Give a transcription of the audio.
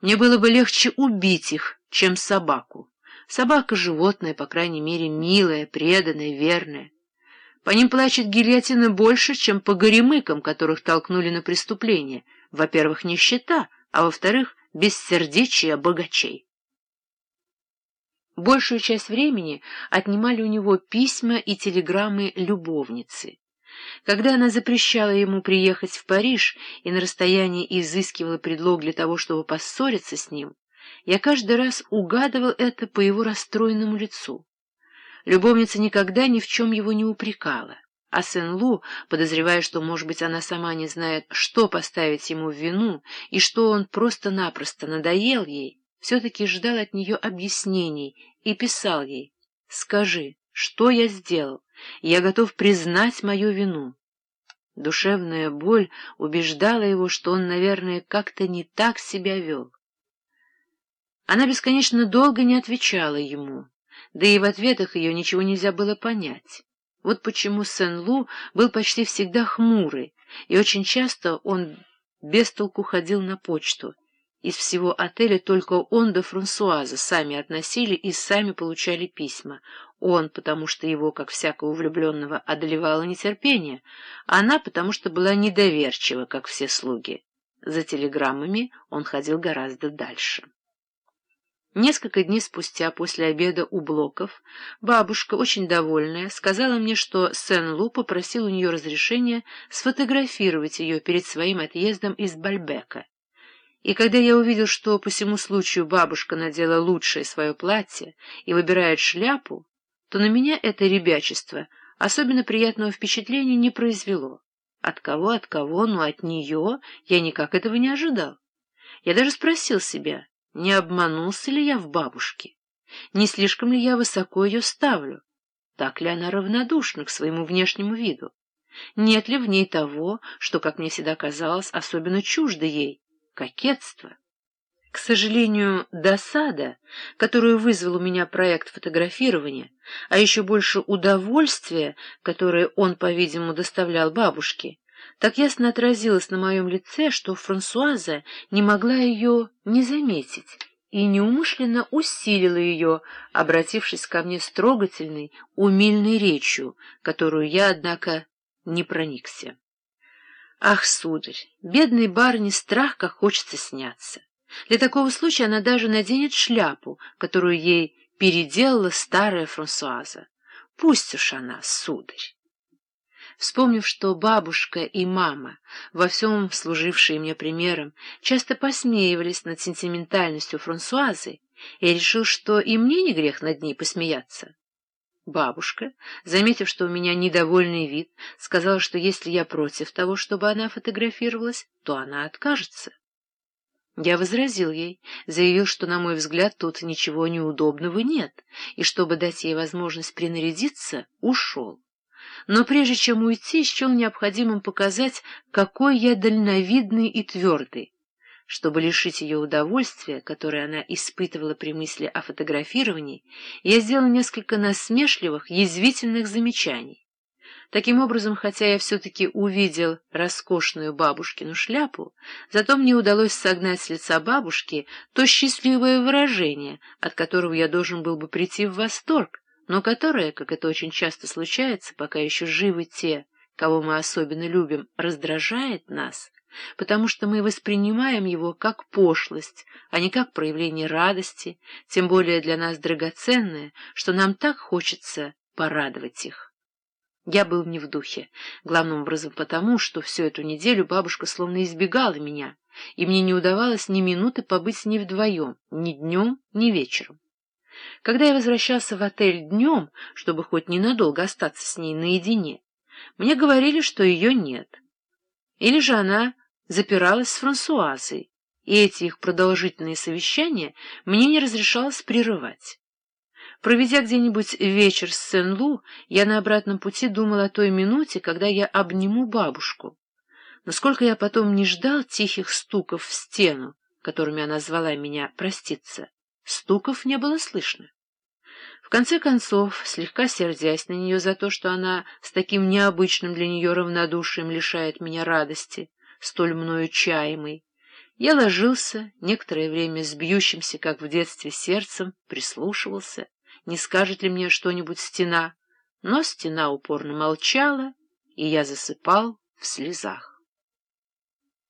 Мне было бы легче убить их, чем собаку. Собака — животное, по крайней мере, милое, преданное, верное. По ним плачет гильотина больше, чем по горемыкам, которых толкнули на преступление. Во-первых, нищета, а во-вторых, бессердечие богачей. Большую часть времени отнимали у него письма и телеграммы любовницы. Когда она запрещала ему приехать в Париж и на расстоянии изыскивала предлог для того, чтобы поссориться с ним, я каждый раз угадывал это по его расстроенному лицу. Любовница никогда ни в чем его не упрекала, а Сен-Лу, подозревая, что, может быть, она сама не знает, что поставить ему в вину, и что он просто-напросто надоел ей, все-таки ждал от нее объяснений и писал ей «Скажи, что я сделал? Я готов признать мою вину». Душевная боль убеждала его, что он, наверное, как-то не так себя вел. Она бесконечно долго не отвечала ему, да и в ответах ее ничего нельзя было понять. Вот почему Сен-Лу был почти всегда хмурый, и очень часто он без толку ходил на почту. Из всего отеля только он да Франсуаза сами относили и сами получали письма. Он, потому что его, как всякого влюбленного, одолевало нетерпение, а она, потому что была недоверчива, как все слуги. За телеграммами он ходил гораздо дальше. Несколько дней спустя, после обеда у Блоков, бабушка, очень довольная, сказала мне, что Сен-Лу попросил у нее разрешения сфотографировать ее перед своим отъездом из Бальбека. И когда я увидел, что по всему случаю бабушка надела лучшее свое платье и выбирает шляпу, то на меня это ребячество особенно приятного впечатления не произвело. От кого, от кого, но от нее я никак этого не ожидал. Я даже спросил себя, не обманулся ли я в бабушке? Не слишком ли я высоко ее ставлю? Так ли она равнодушна к своему внешнему виду? Нет ли в ней того, что, как мне всегда казалось, особенно чуждо ей — кокетство? К сожалению, досада, которую вызвал у меня проект фотографирования, а еще больше удовольствия, которое он, по-видимому, доставлял бабушке, так ясно отразилось на моем лице, что Франсуаза не могла ее не заметить и неумышленно усилила ее, обратившись ко мне с трогательной, умильной речью, которую я, однако, не проникся. Ах, сударь, бедной барыне страх, как хочется сняться. Для такого случая она даже наденет шляпу, которую ей переделала старая Франсуаза. Пусть уж она, сударь. Вспомнив, что бабушка и мама, во всем служившие мне примером, часто посмеивались над сентиментальностью Франсуазы, я решил, что и мне не грех над ней посмеяться. Бабушка, заметив, что у меня недовольный вид, сказала, что если я против того, чтобы она фотографировалась, то она откажется. Я возразил ей, заявил, что, на мой взгляд, тут ничего неудобного нет, и, чтобы дать ей возможность принарядиться, ушел но прежде чем уйти, счел необходимым показать, какой я дальновидный и твердый. Чтобы лишить ее удовольствия, которое она испытывала при мысли о фотографировании, я сделал несколько насмешливых, язвительных замечаний. Таким образом, хотя я все-таки увидел роскошную бабушкину шляпу, зато мне удалось согнать с лица бабушки то счастливое выражение, от которого я должен был бы прийти в восторг, но которое, как это очень часто случается, пока еще живы те, кого мы особенно любим, раздражает нас, потому что мы воспринимаем его как пошлость, а не как проявление радости, тем более для нас драгоценное, что нам так хочется порадовать их. Я был не в духе, главным образом потому, что всю эту неделю бабушка словно избегала меня, и мне не удавалось ни минуты побыть с ней вдвоем, ни днем, ни вечером. Когда я возвращался в отель днем, чтобы хоть ненадолго остаться с ней наедине, мне говорили, что ее нет. Или же она запиралась с Франсуазой, и эти их продолжительные совещания мне не разрешалось прерывать. Проведя где-нибудь вечер с Сен-Лу, я на обратном пути думал о той минуте, когда я обниму бабушку. Насколько я потом не ждал тихих стуков в стену, которыми она звала меня проститься, Стуков не было слышно. В конце концов, слегка сердясь на нее за то, что она с таким необычным для нее равнодушием лишает меня радости, столь мною чаемой, Я ложился, некоторое время с бьющимся, как в детстве, сердцем, прислушивался, не скажет ли мне что-нибудь стена, но стена упорно молчала, и я засыпал в слезах.